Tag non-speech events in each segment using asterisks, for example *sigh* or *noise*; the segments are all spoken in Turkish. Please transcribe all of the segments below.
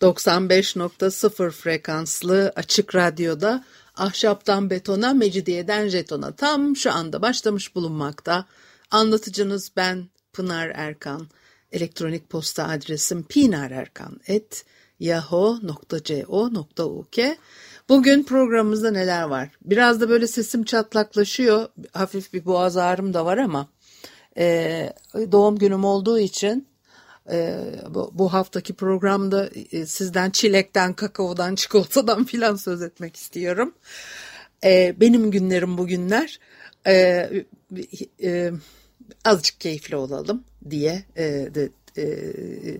95.0 frekanslı açık radyoda ahşaptan betona, mecidiyeden jetona tam şu anda başlamış bulunmakta. Anlatıcınız ben Pınar Erkan. Elektronik posta adresim pinarerkan.yahoo.co.uk Bugün programımızda neler var? Biraz da böyle sesim çatlaklaşıyor. Hafif bir boğaz ağrım da var ama e, doğum günüm olduğu için bu, bu haftaki programda e, sizden çilekten, kakaodan, çikolatadan *laughs* filan söz etmek istiyorum. E, benim günlerim bugünler. E, e, azıcık keyifli olalım diye e, de,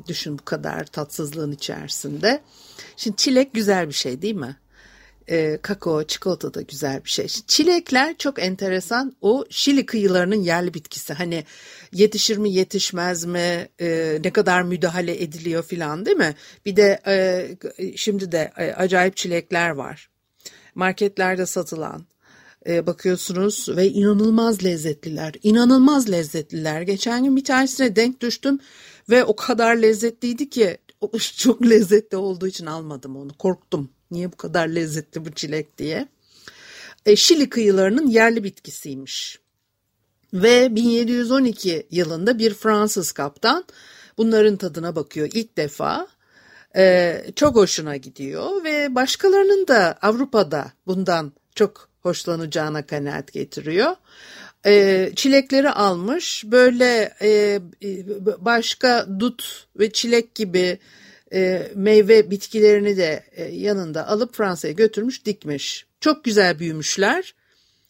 düşün bu kadar tatsızlığın içerisinde. Şimdi çilek güzel bir şey değil mi? E, kakao, çikolata da güzel bir şey. Çilekler çok enteresan. O Şili kıyılarının yerli bitkisi. Hani yetişir mi yetişmez mi e, ne kadar müdahale ediliyor filan değil mi? Bir de e, şimdi de e, acayip çilekler var. Marketlerde satılan e, bakıyorsunuz ve inanılmaz lezzetliler. İnanılmaz lezzetliler. Geçen gün bir tanesine denk düştüm ve o kadar lezzetliydi ki *laughs* çok lezzetli olduğu için almadım onu. Korktum Niye bu kadar lezzetli bu çilek diye. E, Şili kıyılarının yerli bitkisiymiş. Ve 1712 yılında bir Fransız kaptan bunların tadına bakıyor ilk defa. E, çok hoşuna gidiyor ve başkalarının da Avrupa'da bundan çok hoşlanacağına kanaat getiriyor. E, çilekleri almış böyle e, başka dut ve çilek gibi e, meyve bitkilerini de e, yanında alıp Fransa'ya götürmüş dikmiş. Çok güzel büyümüşler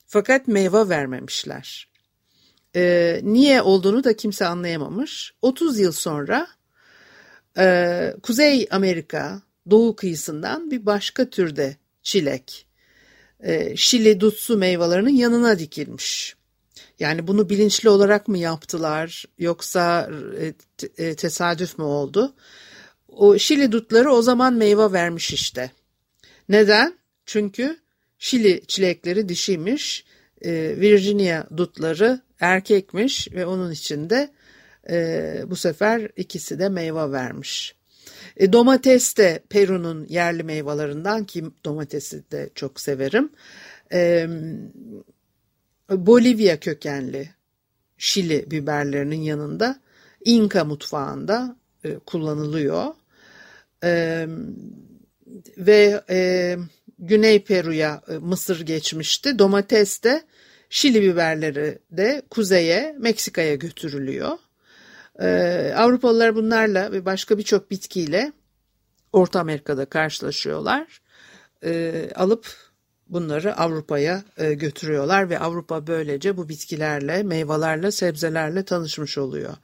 fakat meyve vermemişler. E, niye olduğunu da kimse anlayamamış. 30 yıl sonra e, Kuzey Amerika doğu kıyısından bir başka türde çilek, e, Şili dutsu meyvelerinin yanına dikilmiş. Yani bunu bilinçli olarak mı yaptılar yoksa e, e tesadüf mü oldu? O Şili dutları o zaman meyve vermiş işte. Neden? Çünkü Şili çilekleri dişiymiş, e, Virginia dutları erkekmiş ve onun içinde e, bu sefer ikisi de meyve vermiş. E, domates de Peru'nun yerli meyvelerinden ki domatesi de çok severim. E, Bolivya kökenli Şili biberlerinin yanında İnka mutfağında e, kullanılıyor e, ve e, Güney Peru'ya e, Mısır geçmişti. Domates de Şili biberleri de kuzeye Meksika'ya götürülüyor. Ee, Avrupalılar bunlarla ve başka birçok bitkiyle Orta Amerika'da karşılaşıyorlar. Ee, alıp bunları Avrupa'ya e, götürüyorlar ve Avrupa böylece bu bitkilerle, meyvelerle, sebzelerle tanışmış oluyor.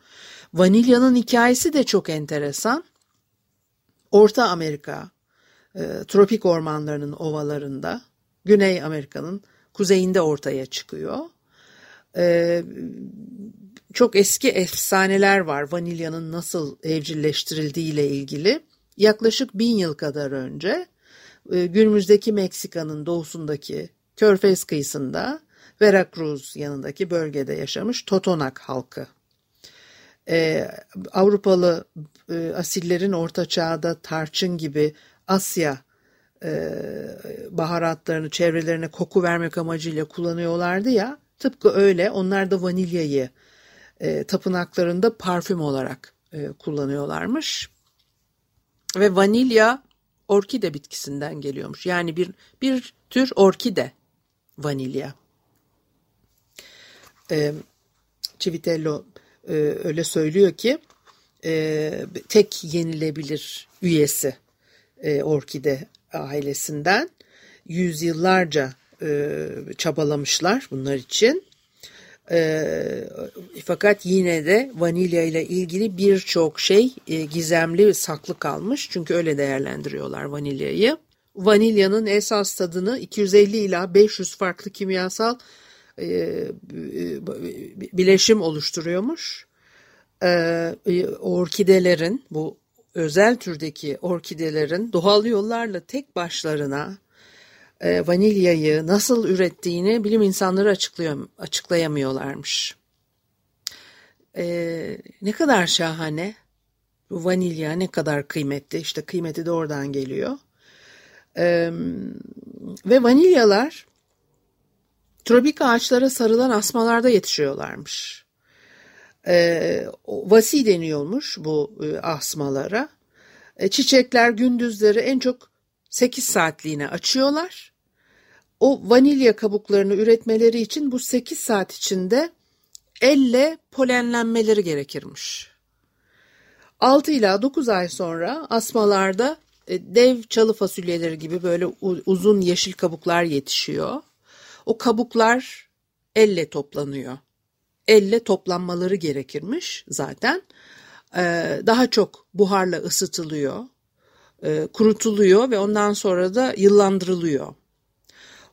Vanilyanın hikayesi de çok enteresan. Orta Amerika, e, tropik ormanlarının ovalarında, Güney Amerika'nın kuzeyinde ortaya çıkıyor. E, çok eski efsaneler var vanilyanın nasıl evcilleştirildiği ile ilgili. Yaklaşık bin yıl kadar önce e, günümüzdeki Meksika'nın doğusundaki Körfez kıyısında Veracruz yanındaki bölgede yaşamış Totonak halkı e, Avrupalı e, asillerin orta çağda tarçın gibi Asya e, baharatlarını çevrelerine koku vermek amacıyla kullanıyorlardı ya tıpkı öyle. Onlar da vanilyayı e, tapınaklarında parfüm olarak e, kullanıyorlarmış. Ve vanilya orkide bitkisinden geliyormuş. Yani bir bir tür orkide vanilya. E, Civitello e, öyle söylüyor ki e, tek yenilebilir üyesi e, orkide ailesinden yüzyıllarca e, çabalamışlar bunlar için. E, fakat yine de vanilya ile ilgili birçok şey e, gizemli ve saklı kalmış. Çünkü öyle değerlendiriyorlar vanilyayı. Vanilyanın esas tadını 250 ila 500 farklı kimyasal bileşim oluşturuyormuş. E, orkidelerin bu özel türdeki orkidelerin doğal yollarla tek başlarına e, vanilyayı nasıl ürettiğini bilim insanları açıklıyor, açıklayamıyorlarmış. E, ne kadar şahane. Bu vanilya ne kadar kıymetli. İşte kıymeti de oradan geliyor. E, ve vanilyalar tropik ağaçlara sarılan asmalarda yetişiyorlarmış. E, vasi deniyormuş bu e, asmalara. E, çiçekler gündüzleri en çok 8 saatliğine açıyorlar. O vanilya kabuklarını üretmeleri için bu 8 saat içinde elle polenlenmeleri gerekirmiş. 6 ila 9 ay sonra asmalarda e, dev çalı fasulyeleri gibi böyle uzun yeşil kabuklar yetişiyor. O kabuklar elle toplanıyor. Elle toplanmaları gerekirmiş zaten. Ee, daha çok buharla ısıtılıyor, e, kurutuluyor ve ondan sonra da yıllandırılıyor.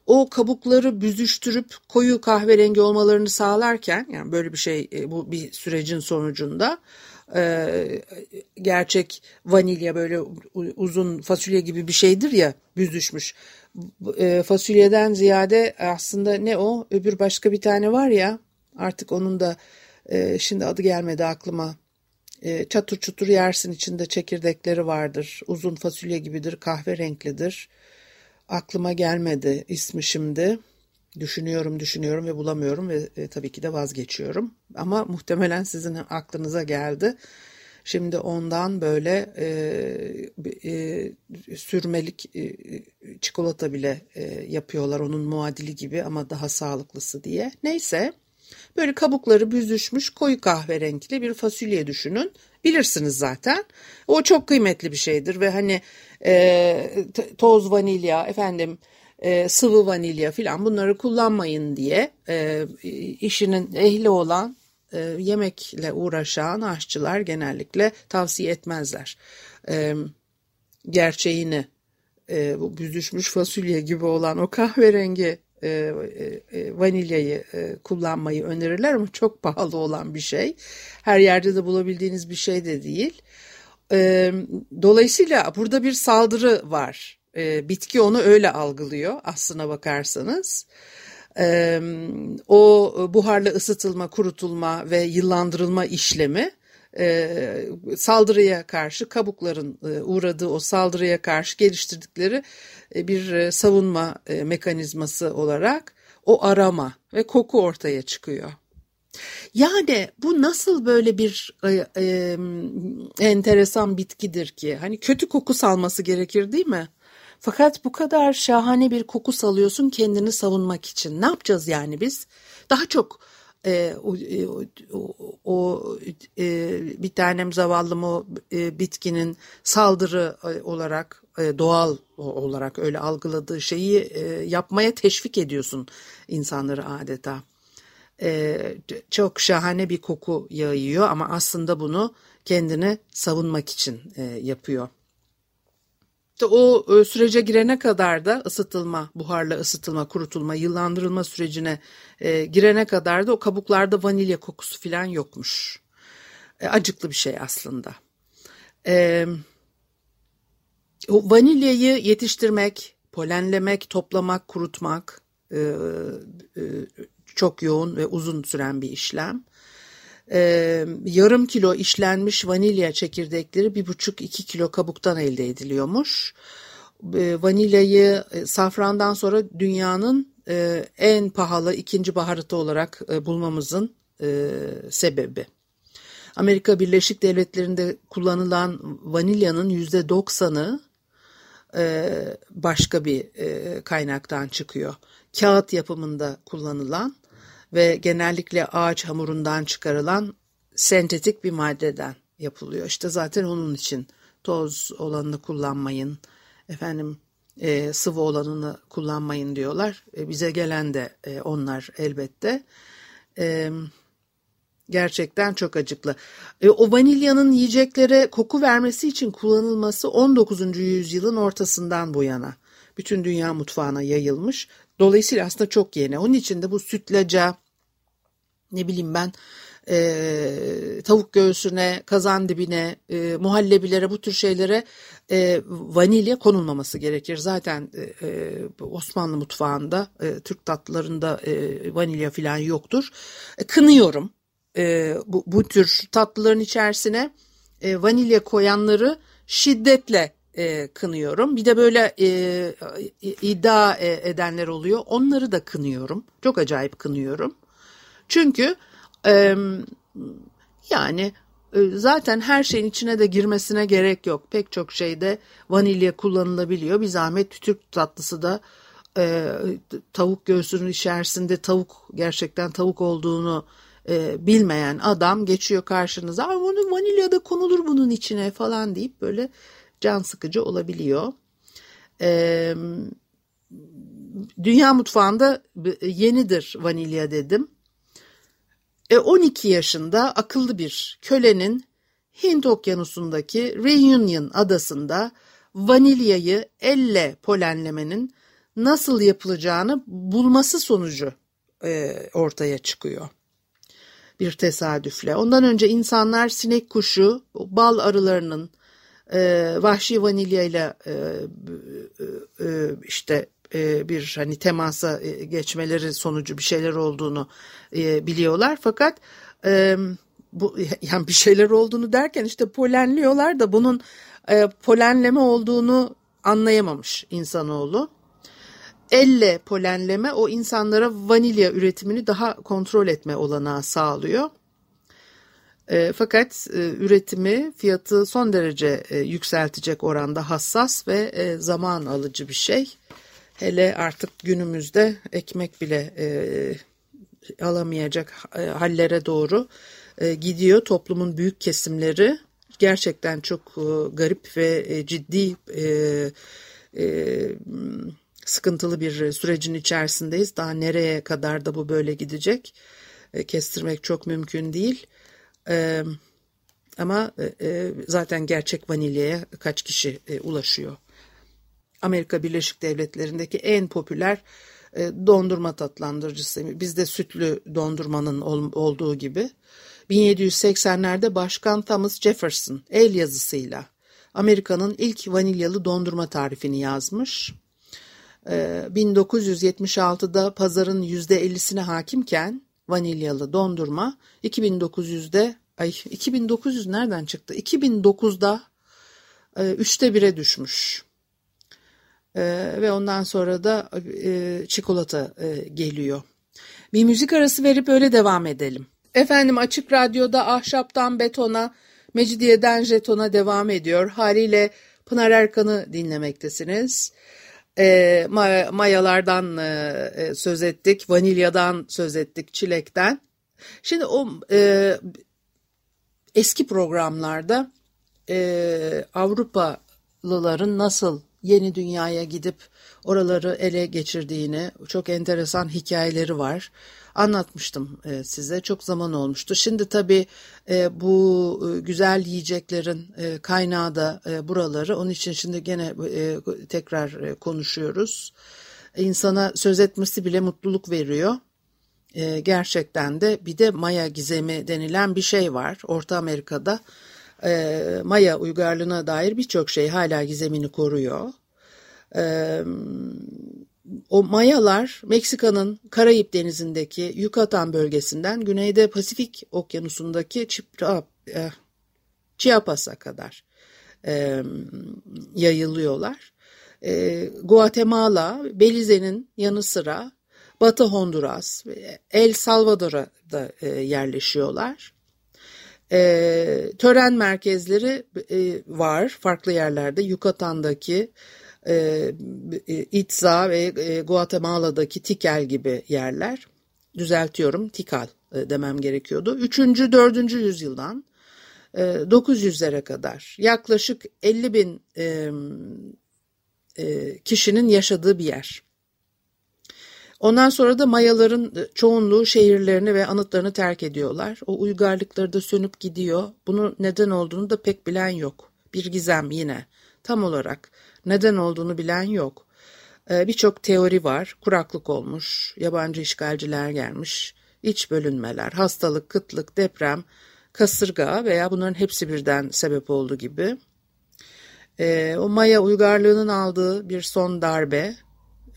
O kabukları büzüştürüp koyu kahverengi olmalarını sağlarken yani böyle bir şey e, bu bir sürecin sonucunda e, gerçek vanilya böyle uzun fasulye gibi bir şeydir ya büzüşmüş. Fasulyeden ziyade aslında ne o öbür başka bir tane var ya artık onun da şimdi adı gelmedi aklıma e, çatır çutur yersin içinde çekirdekleri vardır. Uzun fasulye gibidir, kahverenklidir. Aklıma gelmedi ismi şimdi. Düşünüyorum, düşünüyorum ve bulamıyorum ve e, tabii ki de vazgeçiyorum. Ama muhtemelen sizin aklınıza geldi. Şimdi ondan böyle e, e, sürmelik e, çikolata bile e, yapıyorlar onun muadili gibi ama daha sağlıklısı diye. Neyse Böyle kabukları büzüşmüş koyu kahverengi bir fasulye düşünün. Bilirsiniz zaten. O çok kıymetli bir şeydir ve hani e, toz vanilya efendim e, sıvı vanilya filan bunları kullanmayın diye e, işinin ehli olan e, yemekle uğraşan aşçılar genellikle tavsiye etmezler. Gerçeğini bu büzüşmüş fasulye gibi olan o kahverengi vanilyayı kullanmayı önerirler ama çok pahalı olan bir şey. Her yerde de bulabildiğiniz bir şey de değil. Dolayısıyla burada bir saldırı var. Bitki onu öyle algılıyor aslına bakarsanız. O buharla ısıtılma, kurutulma ve yıllandırılma işlemi e, saldırıya karşı kabukların e, uğradığı o saldırıya karşı geliştirdikleri e, bir e, savunma e, mekanizması olarak o arama ve koku ortaya çıkıyor. Yani bu nasıl böyle bir e, e, enteresan bitkidir ki? Hani kötü koku salması gerekir değil mi? Fakat bu kadar şahane bir koku salıyorsun kendini savunmak için. Ne yapacağız yani biz? Daha çok e, o, e, o, o e, bir tanem zavallım o e, bitkinin saldırı e, olarak e, doğal olarak öyle algıladığı şeyi e, yapmaya teşvik ediyorsun insanları adeta. E, çok şahane bir koku yayıyor ama aslında bunu kendini savunmak için e, yapıyor. İşte o e, sürece girene kadar da ısıtılma, buharla ısıtılma, kurutulma, yıllandırılma sürecine e, girene kadar da o kabuklarda vanilya kokusu falan yokmuş. E, acıklı bir şey aslında. O vanilyayı yetiştirmek, polenlemek, toplamak, kurutmak çok yoğun ve uzun süren bir işlem e, yarım kilo işlenmiş vanilya çekirdekleri bir buçuk iki kilo kabuktan elde ediliyormuş. E, vanilyayı e, safrandan sonra dünyanın e, en pahalı ikinci baharatı olarak e, bulmamızın e, sebebi. Amerika Birleşik Devletleri'nde kullanılan vanilyanın yüzde doksanı e, başka bir e, kaynaktan çıkıyor. Kağıt yapımında kullanılan ve genellikle ağaç hamurundan çıkarılan sentetik bir maddeden yapılıyor. İşte zaten onun için toz olanını kullanmayın, efendim e, sıvı olanını kullanmayın diyorlar. E, bize gelen de e, onlar elbette. E, gerçekten çok acıklı. E, o vanilyanın yiyeceklere koku vermesi için kullanılması 19. yüzyılın ortasından bu yana. Bütün dünya mutfağına yayılmış. Dolayısıyla aslında çok yeni. Onun için de bu sütlaca, ne bileyim ben e, tavuk göğsüne, kazan dibine, e, muhallebilere bu tür şeylere e, vanilya konulmaması gerekir. Zaten e, e, Osmanlı mutfağında, e, Türk tatlılarında e, vanilya falan yoktur. E, kınıyorum e, bu, bu tür tatlıların içerisine e, vanilya koyanları şiddetle e, kınıyorum. Bir de böyle e, iddia e, edenler oluyor. Onları da kınıyorum. Çok acayip kınıyorum. Çünkü e, yani zaten her şeyin içine de girmesine gerek yok. Pek çok şeyde vanilya kullanılabiliyor. Bir zahmet Türk tatlısı da e, tavuk göğsünün içerisinde tavuk gerçekten tavuk olduğunu e, bilmeyen adam geçiyor karşınıza. Onu vanilya da konulur bunun içine falan deyip böyle can sıkıcı olabiliyor. E, dünya mutfağında yenidir vanilya dedim. E, 12 yaşında akıllı bir kölenin Hint okyanusundaki Reunion adasında vanilyayı elle polenlemenin nasıl yapılacağını bulması sonucu e, ortaya çıkıyor. Bir tesadüfle. Ondan önce insanlar sinek kuşu, bal arılarının e, vahşi vanilyayla e, e, e, işte e, bir hani temasa e, geçmeleri sonucu bir şeyler olduğunu e, biliyorlar. Fakat bu *laughs* yani bir şeyler olduğunu derken işte polenliyorlar da bunun polenleme olduğunu anlayamamış insanoğlu. Elle polenleme o insanlara vanilya üretimini daha kontrol etme olanağı sağlıyor. E, fakat e, üretimi fiyatı son derece e, yükseltecek oranda hassas ve e, zaman alıcı bir şey. Hele artık günümüzde ekmek bile e, alamayacak e, hallere doğru e, gidiyor toplumun büyük kesimleri. Gerçekten çok e, garip ve e, ciddi e, e, sıkıntılı bir sürecin içerisindeyiz. Daha nereye kadar da bu böyle gidecek e, kestirmek çok mümkün değil. E, ama e, e zaten gerçek vanilyaya kaç kişi e, ulaşıyor? Amerika Birleşik Devletleri'ndeki en popüler e, dondurma tatlandırıcısı. Bizde sütlü dondurmanın ol, olduğu gibi. 1780'lerde Başkan Thomas Jefferson el yazısıyla Amerika'nın ilk vanilyalı dondurma tarifini yazmış. 1976'da e, pazarın %50'sine hakimken vanilyalı dondurma 2900'de ay 2900 nereden çıktı? 2009'da e, üçte 1'e düşmüş. E, ve ondan sonra da e, çikolata e, geliyor. Bir müzik arası verip öyle devam edelim. Efendim Açık Radyo'da ahşaptan betona, mecidiyeden jetona devam ediyor. Haliyle Pınar Erkan'ı dinlemektesiniz. E, mayalardan e, söz ettik, vanilyadan söz ettik, çilekten. Şimdi o e, eski programlarda e, Avrupalıların nasıl yeni dünyaya gidip oraları ele geçirdiğini çok enteresan hikayeleri var. Anlatmıştım e, size çok zaman olmuştu. Şimdi tabii e, bu e, güzel yiyeceklerin kaynağı da buraları. Onun için şimdi gene tekrar konuşuyoruz. İnsana söz etmesi bile mutluluk veriyor. Gerçekten de bir de Maya gizemi denilen bir şey var Orta Amerika'da e, Maya uygarlığına dair birçok şey hala gizemini koruyor. E, o Mayalar Meksika'nın Karayip Denizi'ndeki Yucatan bölgesinden güneyde Pasifik Okyanusu'ndaki e, Chiapas'a kadar e, yayılıyorlar. E, Guatemala, Belize'nin yanı sıra Batı Honduras, El Salvador'a da e, yerleşiyorlar. E, tören merkezleri e, var farklı yerlerde. Yukatan'daki e, Itza ve e, Guatemala'daki Tikal gibi yerler. Düzeltiyorum Tikal e, demem gerekiyordu. 3. 4. yüzyıldan e, 900'lere kadar yaklaşık 50 bin e, e, kişinin yaşadığı bir yer. Ondan sonra da Mayaların e, çoğunluğu şehirlerini ve anıtlarını terk ediyorlar. O uygarlıkları da sönüp gidiyor. Bunun neden olduğunu da pek bilen yok. Bir gizem yine. Tam olarak neden olduğunu bilen yok. Ee, Birçok teori var. Kuraklık olmuş, yabancı işgalciler gelmiş, iç bölünmeler, hastalık, kıtlık, deprem, kasırga veya bunların hepsi birden sebep oldu gibi. Ee, o Maya uygarlığının aldığı bir son darbe,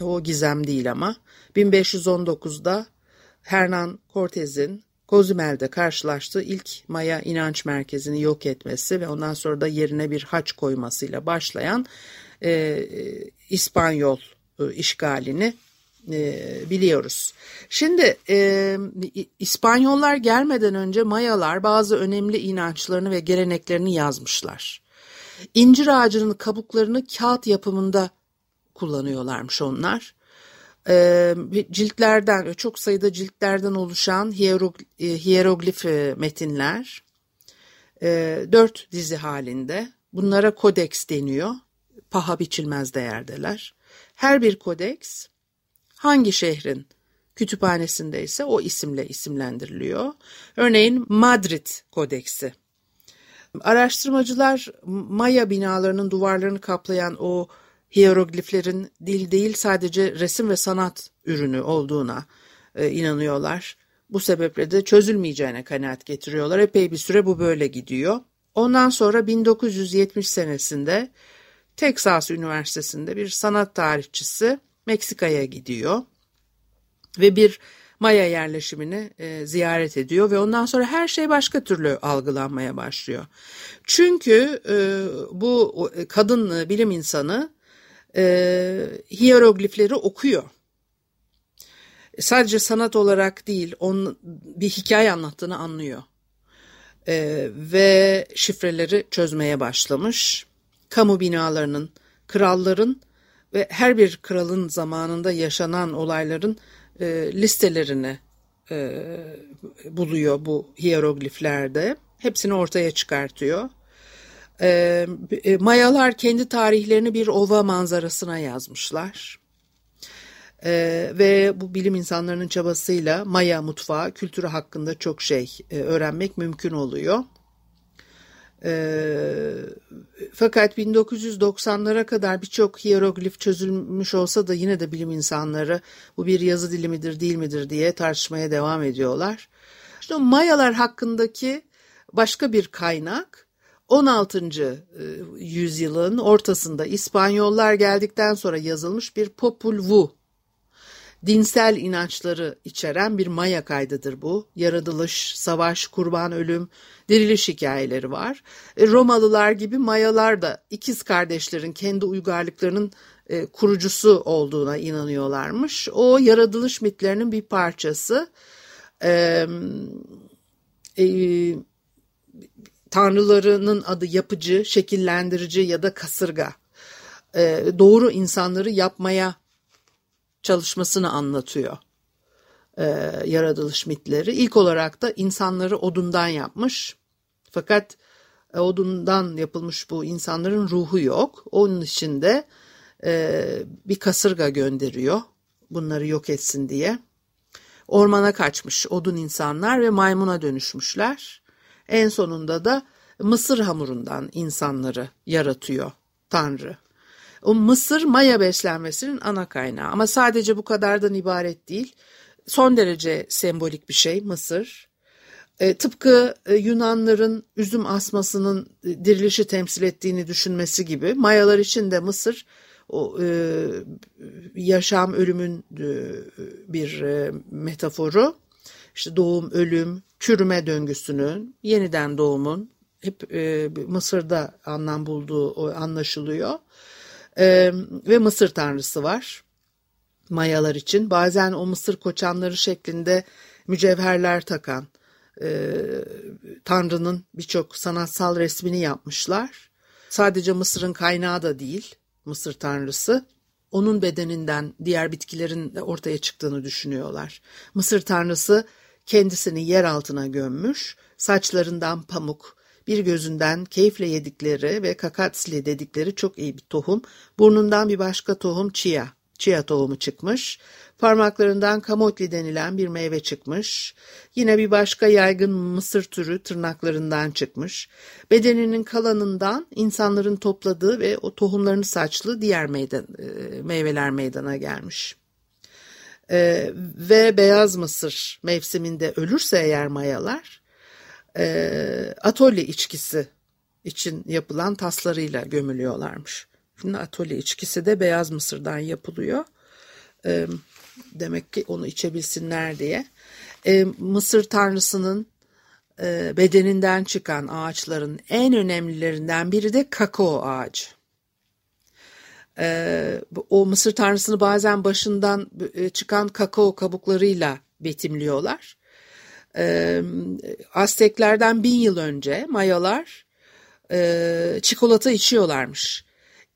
o gizem değil ama 1519'da Hernan Cortez'in Cozumel'de karşılaştığı ilk Maya inanç merkezini yok etmesi ve ondan sonra da yerine bir haç koymasıyla başlayan e, İspanyol e, işgalini e, biliyoruz. Şimdi e, İspanyollar gelmeden önce Mayalar bazı önemli inançlarını ve geleneklerini yazmışlar. İncir ağacının kabuklarını kağıt yapımında kullanıyorlarmış onlar. E, ciltlerden, çok sayıda ciltlerden oluşan hieroglif metinler e, dört dizi halinde. Bunlara kodeks deniyor. Paha biçilmez değerdeler. Her bir kodeks hangi şehrin kütüphanesindeyse o isimle isimlendiriliyor. Örneğin Madrid Kodeksi. Araştırmacılar Maya binalarının duvarlarını kaplayan o hierogliflerin dil değil sadece resim ve sanat ürünü olduğuna e, inanıyorlar. Bu sebeple de çözülmeyeceğine kanaat getiriyorlar. Epey bir süre bu böyle gidiyor. Ondan sonra 1970 senesinde Texas Üniversitesi'nde bir sanat tarihçisi Meksika'ya gidiyor ve bir Maya yerleşimini e, ziyaret ediyor ve ondan sonra her şey başka türlü algılanmaya başlıyor. Çünkü e, bu kadın bilim insanı e, hieroglifleri okuyor. Sadece sanat olarak değil, onun bir hikaye anlattığını anlıyor. E, ve şifreleri çözmeye başlamış. Kamu binalarının, kralların ve her bir kralın zamanında yaşanan olayların e, listelerini e, buluyor bu hierogliflerde. Hepsini ortaya çıkartıyor. E, e, Mayalar kendi tarihlerini bir ova manzarasına yazmışlar. E, ve bu bilim insanlarının çabasıyla Maya mutfağı kültürü hakkında çok şey e, öğrenmek mümkün oluyor. E, fakat 1990'lara kadar birçok hieroglif çözülmüş olsa da yine de bilim insanları bu bir yazı dili midir değil midir diye tartışmaya devam ediyorlar. İşte Mayalar hakkındaki başka bir kaynak 16. E, yüzyılın ortasında İspanyollar geldikten sonra yazılmış bir Popul Vuh dinsel inançları içeren bir Maya kaydıdır bu. Yaratılış, savaş, kurban, ölüm, diriliş hikayeleri var. E, Romalılar gibi Mayalar da ikiz kardeşlerin kendi uygarlıklarının e, kurucusu olduğuna inanıyorlarmış. O yaratılış mitlerinin bir parçası. E, e, tanrılarının adı yapıcı, şekillendirici ya da kasırga. E, doğru insanları yapmaya çalışmasını anlatıyor e, yaratılış mitleri. İlk olarak da insanları odundan yapmış. Fakat e, odundan yapılmış bu insanların ruhu yok. Onun için de e, bir kasırga gönderiyor bunları yok etsin diye. Ormana kaçmış odun insanlar ve maymuna dönüşmüşler. En sonunda da mısır hamurundan insanları yaratıyor Tanrı. O mısır maya beslenmesinin ana kaynağı ama sadece bu kadardan ibaret değil. Son derece sembolik bir şey mısır. E, tıpkı e, Yunanların üzüm asmasının e, dirilişi temsil ettiğini düşünmesi gibi Mayalar için de Mısır o e, yaşam ölümün e, bir e, metaforu. İşte doğum, ölüm, çürüme döngüsünün, yeniden doğumun hep e, Mısır'da anlam bulduğu anlaşılıyor. E, ve Mısır tanrısı var Mayalar için. Bazen o Mısır koçanları şeklinde mücevherler takan e, Tanrı'nın birçok sanatsal resmini yapmışlar. Sadece Mısır'ın kaynağı da değil Mısır Tanrısı. Onun bedeninden diğer bitkilerin de ortaya çıktığını düşünüyorlar. Mısır Tanrısı kendisini yer altına gömmüş, saçlarından pamuk, bir gözünden keyifle yedikleri ve kakatsli dedikleri çok iyi bir tohum, burnundan bir başka tohum çiya Chia tohumu çıkmış. Parmaklarından kamotli denilen bir meyve çıkmış. Yine bir başka yaygın mısır türü tırnaklarından çıkmış. Bedeninin kalanından insanların topladığı ve o tohumlarını saçlı diğer meydan, e, meyveler meydana gelmiş. Ee, ve beyaz mısır mevsiminde ölürse eğer mayalar e, atölye içkisi için yapılan taslarıyla gömülüyorlarmış. Şimdi atölye içkisi de beyaz mısırdan yapılıyor. E, demek ki onu içebilsinler diye. E, Mısır tanrısının e, bedeninden çıkan ağaçların en önemlilerinden biri de kakao ağacı. E, o Mısır tanrısını bazen başından e, çıkan kakao kabuklarıyla betimliyorlar. E, Azteklerden bin yıl önce Mayalar e, çikolata içiyorlarmış.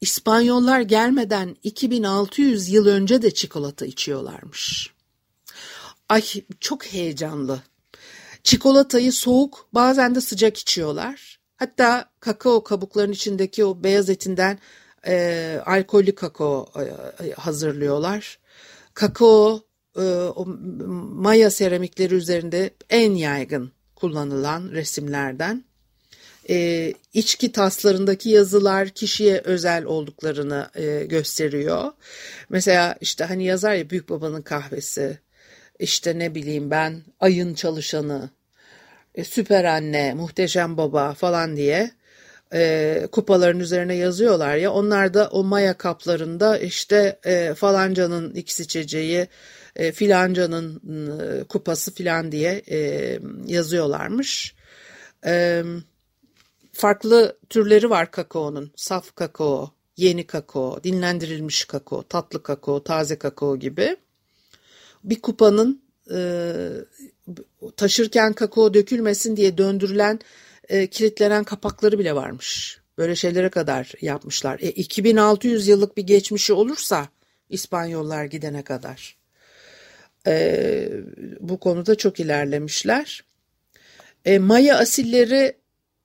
İspanyollar gelmeden 2600 yıl önce de çikolata içiyorlarmış. Ay çok heyecanlı. Çikolatayı soğuk bazen de sıcak içiyorlar. Hatta kakao kabuklarının içindeki o beyaz etinden e, alkollü kakao e, hazırlıyorlar. Kakao e, o maya seramikleri üzerinde en yaygın kullanılan resimlerden. E, içki taslarındaki yazılar kişiye özel olduklarını e, gösteriyor. Mesela işte hani yazar ya büyük babanın kahvesi, işte ne bileyim ben ayın çalışanı, e, süper anne, muhteşem baba falan diye e, kupaların üzerine yazıyorlar ya onlar da o maya kaplarında işte e, falancanın x içeceği e, filancanın e, kupası filan diye e, yazıyorlarmış. E, farklı türleri var kakaonun saf kakao, yeni kakao, dinlendirilmiş kakao, tatlı kakao, taze kakao gibi. Bir kupanın e, taşırken kakao dökülmesin diye döndürülen e, kilitlenen kapakları bile varmış. Böyle şeylere kadar yapmışlar. E, 2600 yıllık bir geçmişi olursa İspanyollar gidene kadar. E, bu konuda çok ilerlemişler. E, Maya asilleri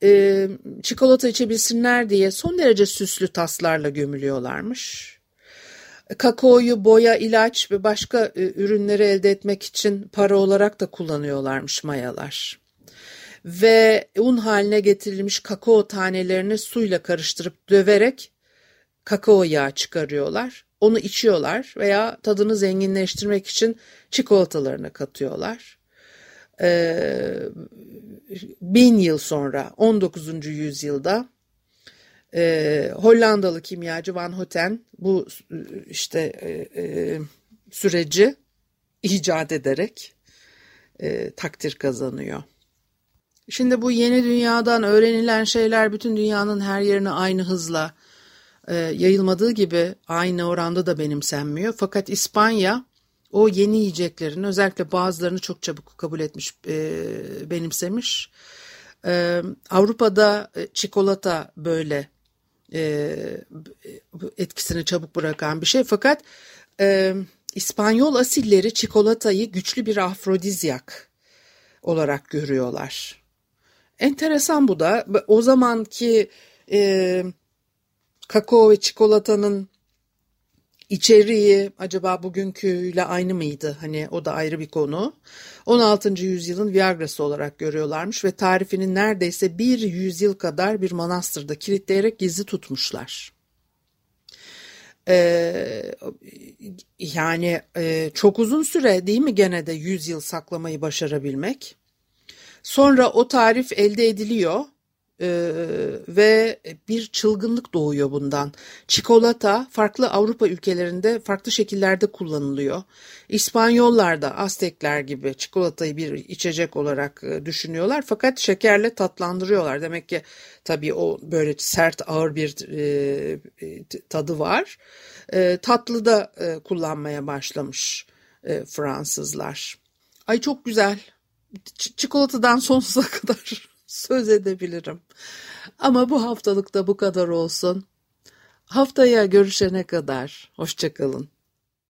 e, çikolata içebilsinler diye son derece süslü taslarla gömülüyorlarmış. Kakaoyu boya, ilaç ve başka e, ürünleri elde etmek için para olarak da kullanıyorlarmış mayalar ve un haline getirilmiş kakao tanelerini suyla karıştırıp döverek kakao yağı çıkarıyorlar. Onu içiyorlar veya tadını zenginleştirmek için çikolatalarına katıyorlar. Ee, bin yıl sonra 19. yüzyılda e, Hollandalı kimyacı Van Houten bu işte e, e, süreci icat ederek e, takdir kazanıyor. Şimdi bu yeni dünyadan öğrenilen şeyler bütün dünyanın her yerine aynı hızla e, yayılmadığı gibi aynı oranda da benimsenmiyor. Fakat İspanya o yeni yiyeceklerin özellikle bazılarını çok çabuk kabul etmiş, e, benimsemiş. E, Avrupa'da e, çikolata böyle e, etkisini çabuk bırakan bir şey. Fakat e, İspanyol asilleri çikolatayı güçlü bir afrodizyak olarak görüyorlar. Enteresan bu da. O zamanki e, kakao ve çikolatanın içeriği acaba bugünküyle aynı mıydı? Hani o da ayrı bir konu. 16. yüzyılın Viagra'sı olarak görüyorlarmış ve tarifinin neredeyse bir yüzyıl kadar bir manastırda kilitleyerek gizli tutmuşlar. Ee, yani e, çok uzun süre değil mi gene de 100 yıl saklamayı başarabilmek? Sonra o tarif elde ediliyor e, ve bir çılgınlık doğuyor bundan. Çikolata farklı Avrupa ülkelerinde farklı şekillerde kullanılıyor. İspanyollar da Aztekler gibi çikolatayı bir içecek olarak e, düşünüyorlar fakat şekerle tatlandırıyorlar. Demek ki tabii o böyle sert ağır bir e, tadı var. E, tatlı da e, kullanmaya başlamış e, Fransızlar. Ay çok güzel çikolatadan sonsuza *laughs* kadar söz edebilirim. Ama bu haftalık da bu kadar olsun. Haftaya görüşene kadar hoşçakalın.